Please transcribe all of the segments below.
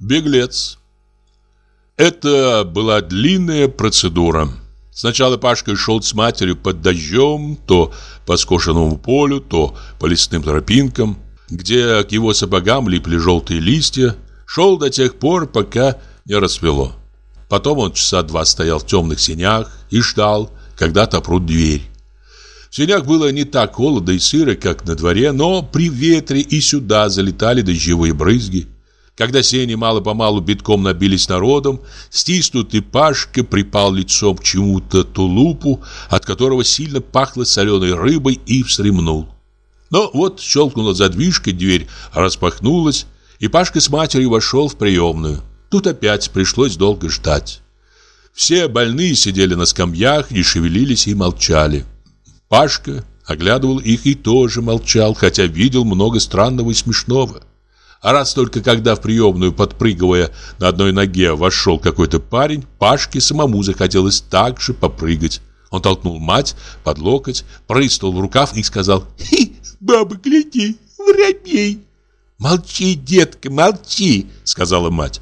Беглец. Это была длинная процедура. Сначала Пашка шел с матерью под дождем, то по скошенному полю, то по лесным тропинкам, где к его сапогам липли желтые листья, шел до тех пор, пока не рассвело. Потом он часа два стоял в темных сенях и ждал, когда отопрут дверь. В сенях было не так холодно и сыро, как на дворе, но при ветре и сюда залетали дождевые брызги. Когда сени мало-помалу битком набились народом, стиснутый Пашка припал лицом к чему-то тулупу, от которого сильно пахло соленой рыбой и всремнул. Но вот щелкнула задвижка, дверь распахнулась, и Пашка с матерью вошел в приемную. Тут опять пришлось долго ждать. Все больные сидели на скамьях, не шевелились и молчали. Пашка оглядывал их и тоже молчал, хотя видел много странного и смешного. А раз только когда в приемную, подпрыгивая на одной ноге, вошел какой-то парень, Пашке самому захотелось так же попрыгать. Он толкнул мать под локоть, прыснул в рукав и сказал «Хи, баба, гляди, воробей!» «Молчи, детка, молчи!» — сказала мать.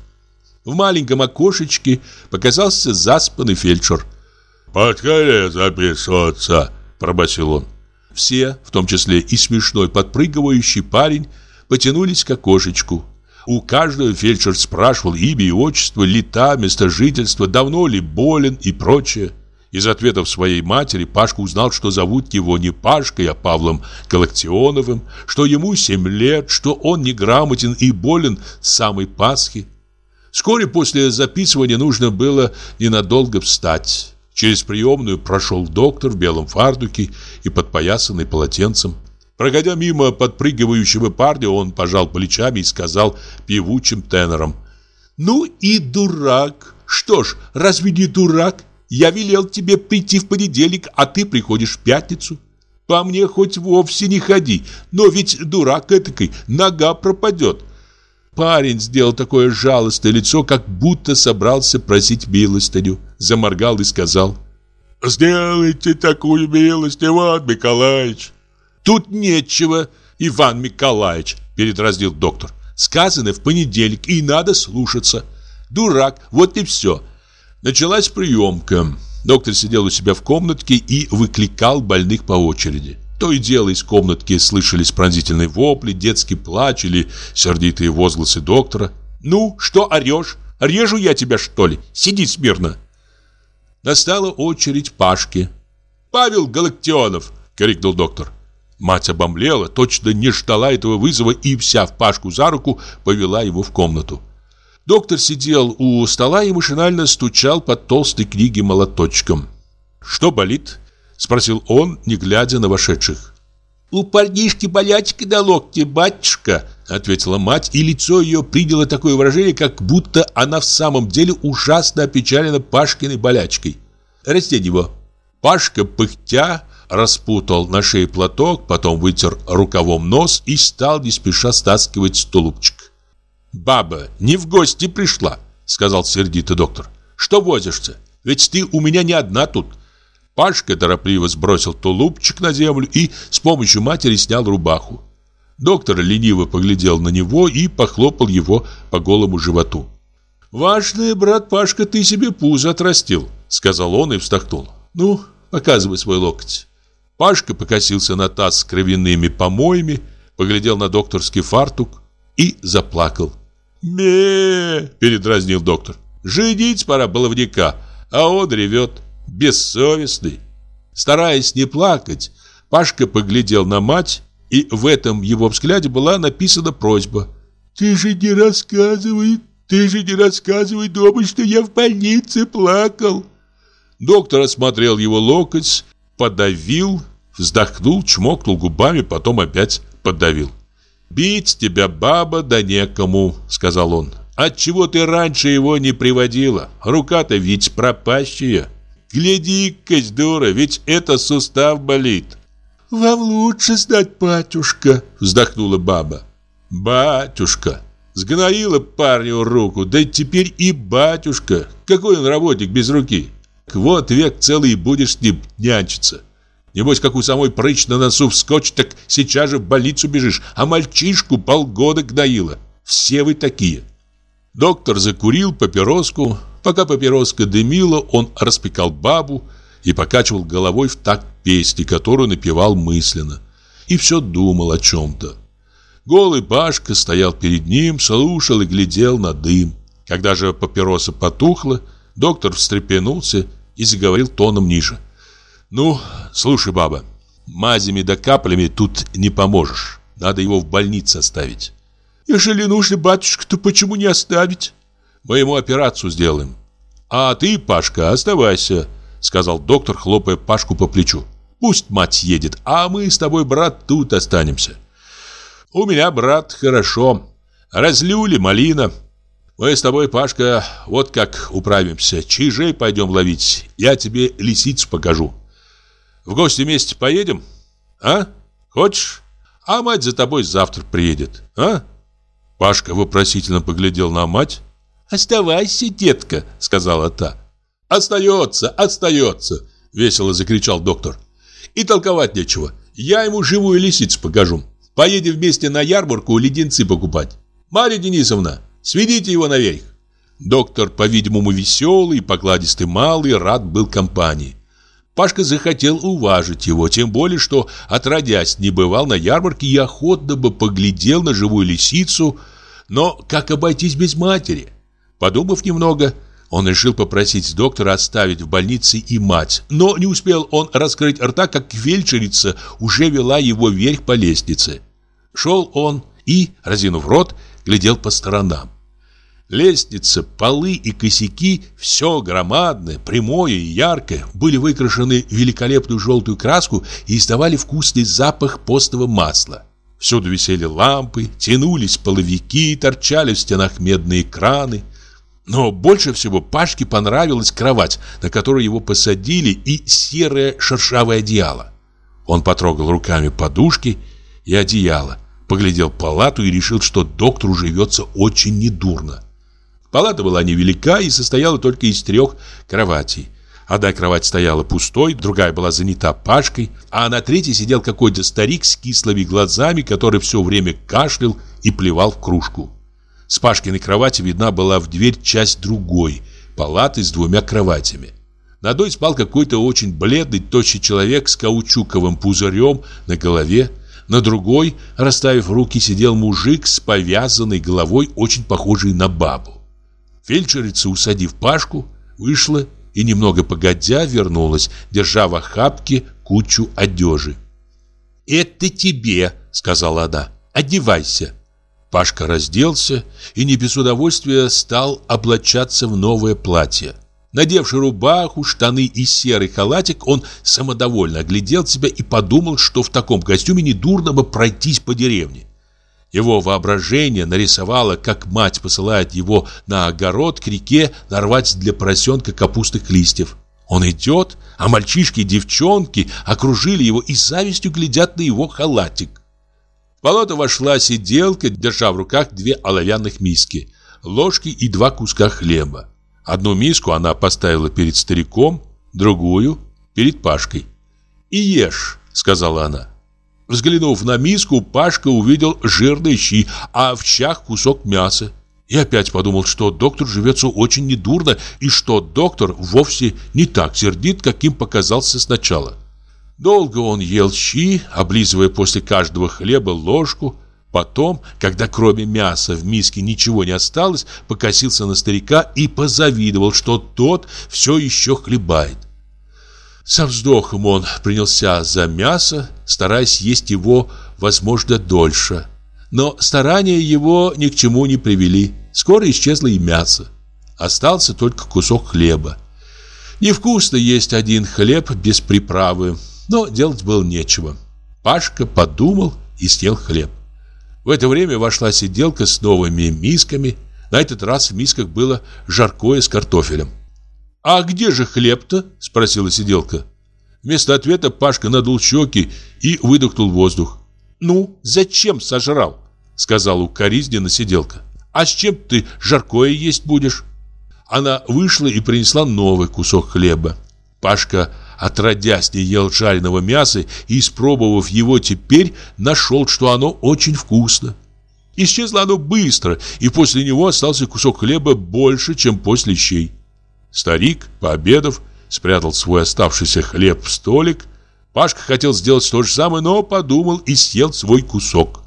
В маленьком окошечке показался заспанный фельдшер. «Подходи записываться!» – пробасил он. Все, в том числе и смешной подпрыгивающий парень, потянулись к окошечку. У каждого фельдшер спрашивал имя и отчество, лета, место жительства, давно ли болен и прочее. Из ответов своей матери Пашка узнал, что зовут его не Пашкой, а Павлом Галактионовым, что ему семь лет, что он неграмотен и болен с самой Пасхи. Вскоре после записывания нужно было ненадолго встать. Через приемную прошел доктор в белом фартуке и подпоясанный полотенцем. Проходя мимо подпрыгивающего парня, он пожал плечами и сказал певучим тенором. «Ну и дурак! Что ж, разве не дурак? Я велел тебе прийти в понедельник, а ты приходишь в пятницу. По мне хоть вовсе не ходи, но ведь дурак этакой, нога пропадет». Парень сделал такое жалостное лицо, как будто собрался просить милостыню. Заморгал и сказал «Сделайте такую милость, Иван Николаевич!» «Тут нечего, Иван Николаевич!» – передразнил доктор. «Сказано в понедельник, и надо слушаться. Дурак, вот и все!» Началась приемка. Доктор сидел у себя в комнатке и выкликал больных по очереди. То и дело из комнатки слышались пронзительные вопли, детский плач или сердитые возгласы доктора. «Ну, что орешь? Режу я тебя, что ли? Сиди смирно!» Настала очередь Пашки. «Павел Галактионов!» — крикнул доктор. Мать обомлела, точно не ждала этого вызова и, взяв Пашку за руку, повела его в комнату. Доктор сидел у стола и машинально стучал по толстой книге молоточком. «Что болит?» — спросил он, не глядя на вошедших. «У парнишки болячка на локте, батюшка», — ответила мать, и лицо ее приняло такое выражение, как будто она в самом деле ужасно опечалена Пашкиной болячкой. «Раздень его». Пашка, пыхтя, распутал на шее платок, потом вытер рукавом нос и стал не спеша стаскивать тулупчик. «Баба, не в гости пришла», — сказал сердито доктор. «Что возишься? Ведь ты у меня не одна тут». Пашка торопливо сбросил тулупчик на землю и с помощью матери снял рубаху. Доктор лениво поглядел на него и похлопал его по голому животу. «Важный, брат Пашка, ты себе пузо отрастил», — сказал он и вздохнул. «Ну, показывай свой локоть». Пашка покосился на таз с кровяными помоями, поглядел на докторский фартук и заплакал. ме передразнил доктор. «Женить пора баловника, а он ревет» бессовестный. Стараясь не плакать, Пашка поглядел на мать, и в этом его взгляде была написана просьба. «Ты же не рассказывай, ты же не рассказывай дома, что я в больнице плакал!» Доктор осмотрел его локоть, подавил, вздохнул, чмокнул губами, потом опять подавил. «Бить тебя, баба, да некому», — сказал он. «Отчего ты раньше его не приводила? Рука-то ведь пропащая». Гляди-ка, дура, ведь это сустав болит. Вам лучше знать, батюшка, вздохнула баба. Батюшка. Сгноила парню руку, да теперь и батюшка. Какой он работник без руки? Вот век целый будешь с ним нянчиться. Небось, как у самой прыщ на носу вскочит, так сейчас же в больницу бежишь, а мальчишку полгода гноила. Все вы такие. Доктор закурил папироску. Пока папироска дымила, он распекал бабу и покачивал головой в такт песни, которую напевал мысленно. И все думал о чем-то. Голый Пашка стоял перед ним, слушал и глядел на дым. Когда же папироса потухла, доктор встрепенулся и заговорил тоном ниже. «Ну, слушай, баба, мазями да каплями тут не поможешь. Надо его в больнице оставить». «Ежели нужно, батюшка, то почему не оставить?» «Мы ему операцию сделаем». «А ты, Пашка, оставайся», — сказал доктор, хлопая Пашку по плечу. «Пусть мать едет, а мы с тобой, брат, тут останемся». «У меня, брат, хорошо. Разлюли, малина». Мы с тобой, Пашка, вот как управимся. Чижей пойдем ловить. Я тебе лисицу покажу. В гости вместе поедем? А? Хочешь? А мать за тобой завтра приедет. А? Пашка вопросительно поглядел на мать. «Оставайся, детка», — сказала та. «Остается, остается», — весело закричал доктор. «И толковать нечего. Я ему живую лисицу покажу. Поедем вместе на ярмарку леденцы покупать. Марья Денисовна, Сведите его наверх. Доктор, по-видимому, веселый, покладистый малый, рад был компании. Пашка захотел уважить его, тем более, что, отродясь, не бывал на ярмарке и охотно бы поглядел на живую лисицу, но как обойтись без матери? Подумав немного, он решил попросить доктора оставить в больнице и мать, но не успел он раскрыть рта, как фельдшерица уже вела его вверх по лестнице. Шел он и, разинув рот, глядел по сторонам. Лестница, полы и косяки, все громадное, прямое и яркое, были выкрашены в великолепную желтую краску и издавали вкусный запах постного масла. Всюду висели лампы, тянулись половики, торчали в стенах медные краны. Но больше всего Пашке понравилась кровать, на которую его посадили, и серое шершавое одеяло. Он потрогал руками подушки и одеяло, поглядел палату и решил, что доктору живется очень недурно. Палата была невелика и состояла только из трех кроватей. Одна кровать стояла пустой, другая была занята Пашкой, а на третьей сидел какой-то старик с кислыми глазами, который все время кашлял и плевал в кружку. С Пашкиной кровати видна была в дверь часть другой, палаты с двумя кроватями. На одной спал какой-то очень бледный, тощий человек с каучуковым пузырем на голове. На другой, расставив руки, сидел мужик с повязанной головой, очень похожий на бабу. Фельдшерица, усадив Пашку, вышла и немного погодя вернулась, держа в охапке кучу одежи. «Это тебе», — сказала она, — «одевайся». Пашка разделся и не без удовольствия стал облачаться в новое платье. Надевши рубаху, штаны и серый халатик, он самодовольно оглядел себя и подумал, что в таком костюме недурно бы пройтись по деревне. Его воображение нарисовало, как мать посылает его на огород к реке нарвать для поросенка капустных листьев. Он идет, а мальчишки и девчонки окружили его и завистью глядят на его халатик. В болото вошла сиделка, держа в руках две оловянных миски, ложки и два куска хлеба. Одну миску она поставила перед стариком, другую – перед Пашкой. «И ешь», – сказала она. Взглянув на миску, Пашка увидел жирные щи, а в чах кусок мяса. И опять подумал, что доктор живется очень недурно, и что доктор вовсе не так сердит, каким показался сначала. Долго он ел щи, облизывая после каждого хлеба ложку. Потом, когда кроме мяса в миске ничего не осталось, покосился на старика и позавидовал, что тот все еще хлебает. Со вздохом он принялся за мясо, стараясь есть его, возможно, дольше. Но старания его ни к чему не привели. Скоро исчезло и мясо. Остался только кусок хлеба. Невкусно есть один хлеб без приправы, но делать было нечего. Пашка подумал и съел хлеб. В это время вошла сиделка с новыми мисками. На этот раз в мисках было жаркое с картофелем. «А где же хлеб-то?» – спросила сиделка. Вместо ответа Пашка надул щеки и выдохнул воздух. «Ну, зачем сожрал?» – сказала укоризненно сиделка. «А с чем ты жаркое есть будешь?» Она вышла и принесла новый кусок хлеба. Пашка, отродясь, не ел жареного мяса и, испробовав его теперь, нашел, что оно очень вкусно. Исчезло оно быстро, и после него остался кусок хлеба больше, чем после щей. Старик, пообедав, спрятал свой оставшийся хлеб в столик. Пашка хотел сделать то же самое, но подумал и съел свой кусок.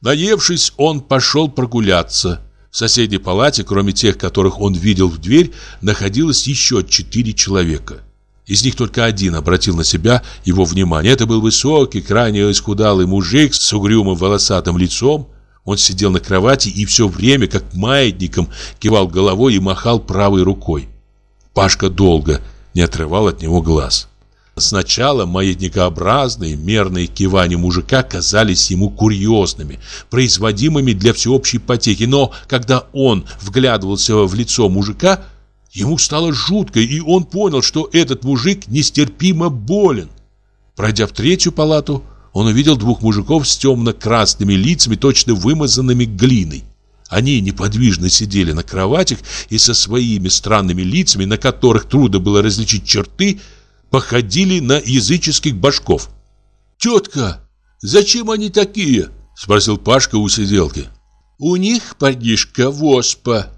Наевшись, он пошел прогуляться. В соседней палате, кроме тех, которых он видел в дверь, находилось еще четыре человека. Из них только один обратил на себя его внимание. Это был высокий, крайне исхудалый мужик с угрюмым волосатым лицом. Он сидел на кровати и все время, как маятником, кивал головой и махал правой рукой. Пашка долго не отрывал от него глаз. Сначала маятникообразные мерные кивания мужика казались ему курьезными, производимыми для всеобщей потехи, но когда он вглядывался в лицо мужика, ему стало жутко, и он понял, что этот мужик нестерпимо болен. Пройдя в третью палату, он увидел двух мужиков с темно-красными лицами, точно вымазанными глиной. Они неподвижно сидели на кроватях и со своими странными лицами, на которых трудно было различить черты, походили на языческих башков. «Тетка, зачем они такие?» – спросил Пашка у сиделки. «У них, парнишка, воспа».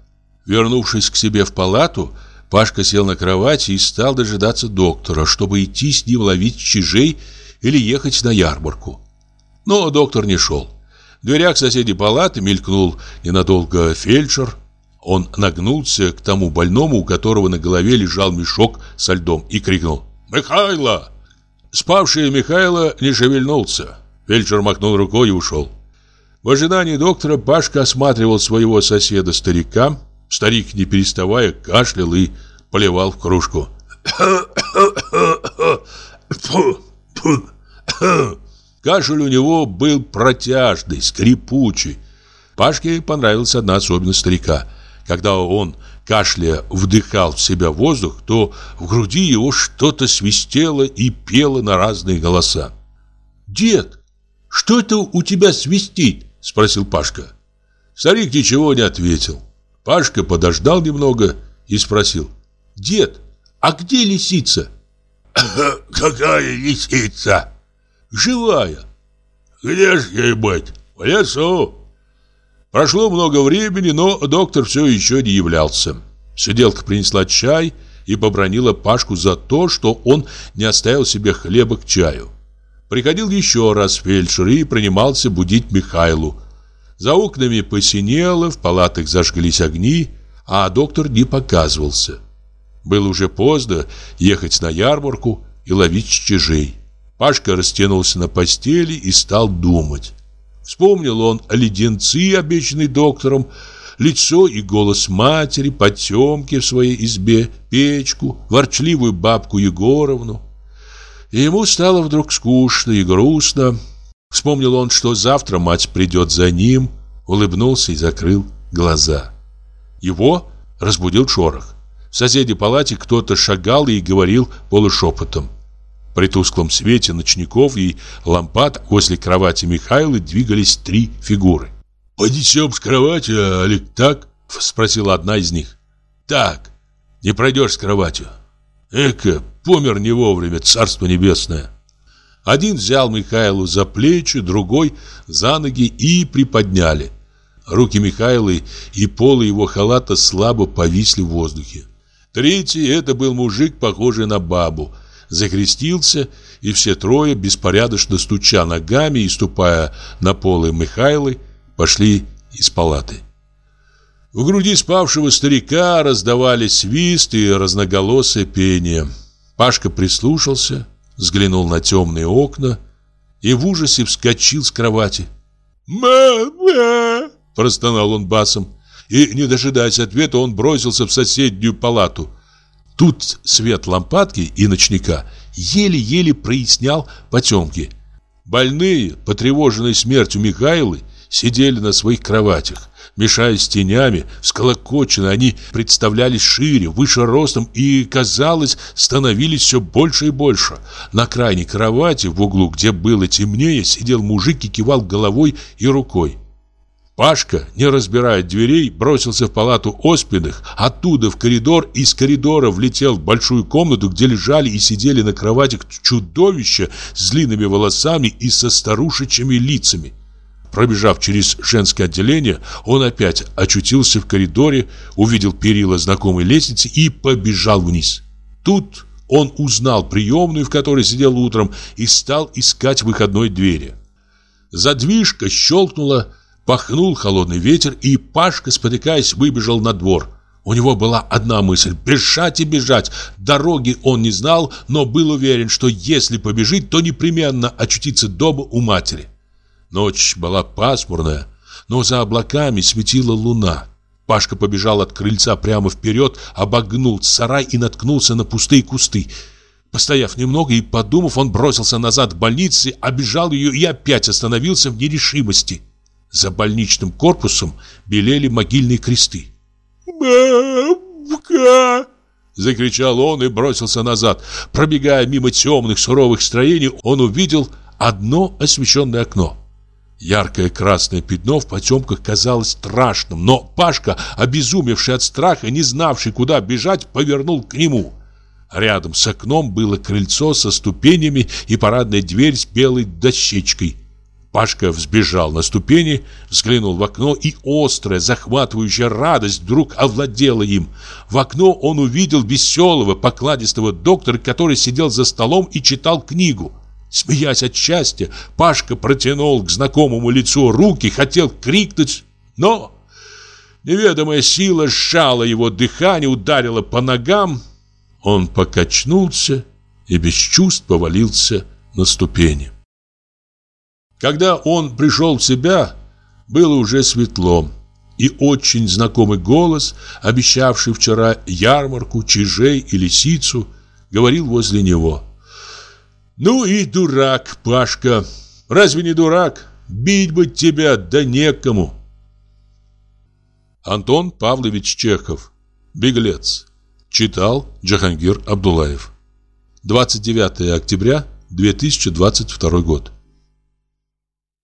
Вернувшись к себе в палату, Пашка сел на кровати и стал дожидаться доктора, чтобы идти с ним ловить чижей или ехать на ярмарку. Но доктор не шел. В дверях соседней палаты мелькнул ненадолго фельдшер. Он нагнулся к тому больному, у которого на голове лежал мешок со льдом, и крикнул «Михайло!» Спавший Михайло не шевельнулся. Фельдшер махнул рукой и ушел. В ожидании доктора Пашка осматривал своего соседа-старика. Старик, не переставая, кашлял и поливал в кружку. Кашель у него был протяжный, скрипучий. Пашке понравилась одна особенность старика. Когда он кашляя вдыхал в себя воздух, то в груди его что-то свистело и пело на разные голоса. «Дед, что это у тебя свистит?» – спросил Пашка. Старик ничего не ответил. Пашка подождал немного и спросил. «Дед, а где лисица?» «Какая лисица?» «Живая». «Где ж ей быть? В лесу?» Прошло много времени, но доктор все еще не являлся. Сиделка принесла чай и побронила Пашку за то, что он не оставил себе хлеба к чаю. Приходил еще раз фельдшер и принимался будить Михайлу. За окнами посинело, в палатах зажглись огни, а доктор не показывался. Было уже поздно ехать на ярмарку и ловить чижей. Пашка растянулся на постели и стал думать. Вспомнил он леденцы, обещанные доктором, лицо и голос матери, потемки в своей избе, печку, ворчливую бабку Егоровну. И ему стало вдруг скучно и грустно. Вспомнил он, что завтра мать придет за ним, улыбнулся и закрыл глаза. Его разбудил шорох. В соседней палате кто-то шагал и говорил полушепотом. При тусклом свете ночников и лампад возле кровати Михаила двигались три фигуры. «Поднесем с кровати, Олег, так?» — спросила одна из них. «Так, не пройдешь с кроватью». «Эка, помер не вовремя, царство небесное». Один взял Михаилу за плечи, другой за ноги и приподняли. Руки Михаила и полы его халата слабо повисли в воздухе. Третий — это был мужик, похожий на бабу — закрестился, и все трое, беспорядочно стуча ногами и ступая на полы Михайлы, пошли из палаты. В груди спавшего старика раздавались свист и разноголосое пение. Пашка прислушался, взглянул на темные окна и в ужасе вскочил с кровати. «Мама!» – простонал он басом. И, не дожидаясь ответа, он бросился в соседнюю палату. Тут свет лампадки и ночника еле-еле прояснял потемки. Больные, потревоженные смертью Михайлы, сидели на своих кроватях. Мешаясь тенями, всколокочены, они представлялись шире, выше ростом и, казалось, становились все больше и больше. На крайней кровати, в углу, где было темнее, сидел мужик и кивал головой и рукой. Пашка, не разбирая дверей, бросился в палату Оспиных, оттуда в коридор, из коридора влетел в большую комнату, где лежали и сидели на кроватях чудовища с длинными волосами и со старушечьими лицами. Пробежав через женское отделение, он опять очутился в коридоре, увидел перила знакомой лестницы и побежал вниз. Тут он узнал приемную, в которой сидел утром, и стал искать выходной двери. Задвижка щелкнула, пахнул холодный ветер, и Пашка, спотыкаясь, выбежал на двор. У него была одна мысль – бежать и бежать. Дороги он не знал, но был уверен, что если побежит, то непременно очутится дома у матери. Ночь была пасмурная, но за облаками светила луна. Пашка побежал от крыльца прямо вперед, обогнул сарай и наткнулся на пустые кусты. Постояв немного и подумав, он бросился назад к больнице, обежал ее и опять остановился в нерешимости. За больничным корпусом белели могильные кресты. «Бабка!» Закричал он и бросился назад. Пробегая мимо темных суровых строений, он увидел одно освещенное окно. Яркое красное пятно в потемках казалось страшным, но Пашка, обезумевший от страха, не знавший, куда бежать, повернул к нему. Рядом с окном было крыльцо со ступенями и парадная дверь с белой дощечкой. Пашка взбежал на ступени, взглянул в окно, и острая, захватывающая радость вдруг овладела им. В окно он увидел веселого, покладистого доктора, который сидел за столом и читал книгу. Смеясь от счастья, Пашка протянул к знакомому лицу руки, хотел крикнуть, но неведомая сила сжала его дыхание, ударила по ногам. Он покачнулся и без чувств повалился на ступени. Когда он пришел в себя, было уже светло, и очень знакомый голос, обещавший вчера ярмарку, чижей и лисицу, говорил возле него – ну и дурак, Пашка. Разве не дурак? Бить бы тебя, да некому. Антон Павлович Чехов. Беглец. Читал Джахангир Абдулаев. 29 октября 2022 год.